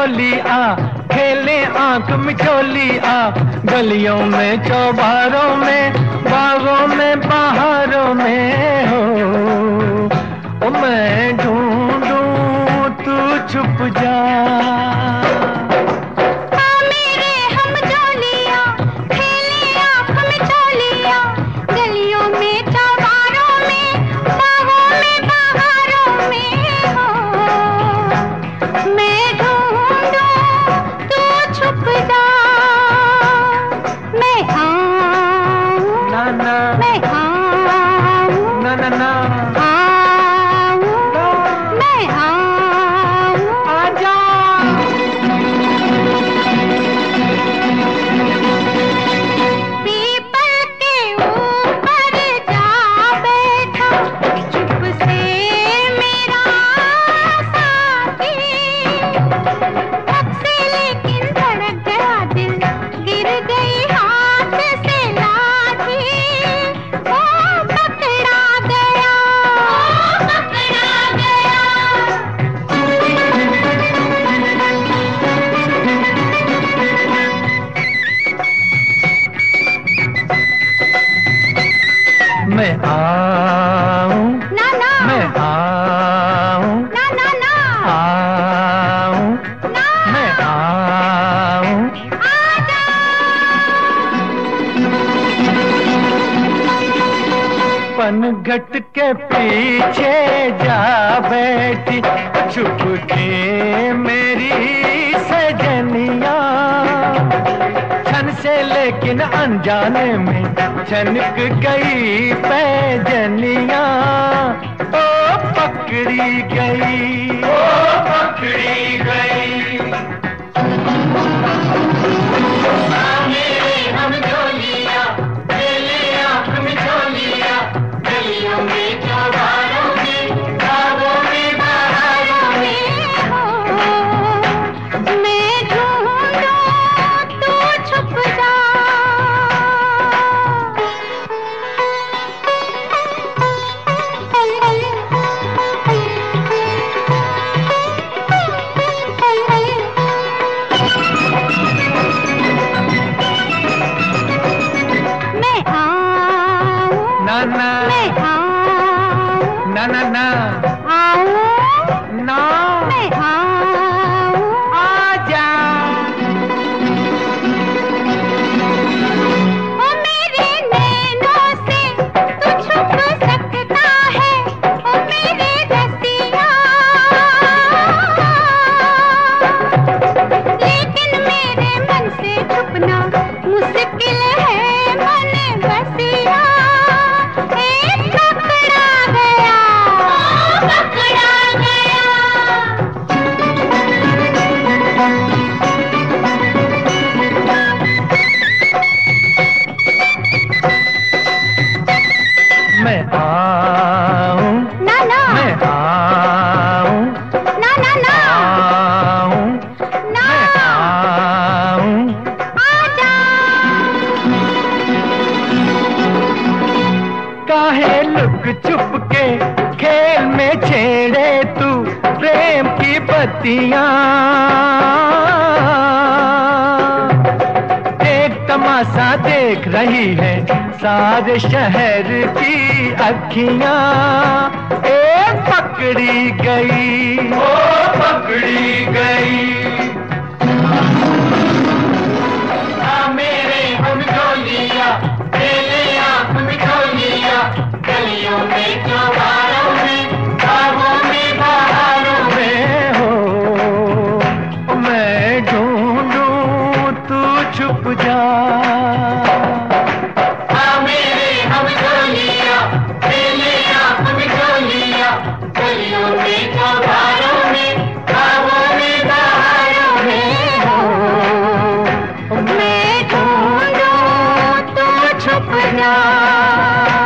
मिठोली आ खेले आँख मिचोली आ गलियों में, चौबारों में, बागों में बाहरों में हो। ओ मैं ढूंढूं, तू छुप जा। पनघट के पीछे जा बैठी छुप के मेरी सजनिया। छन से लेकिन अनजाने में छनक गई पैजनिया। ओ पकड़ी गई। ओ पकड़ी में छेड़े तू प्रेम की बत्तियाँ एक तमाशा देख रही है सारे शहर की अखियाँ। एक पकड़ी गई। ओ, पकड़ी गई। Ah!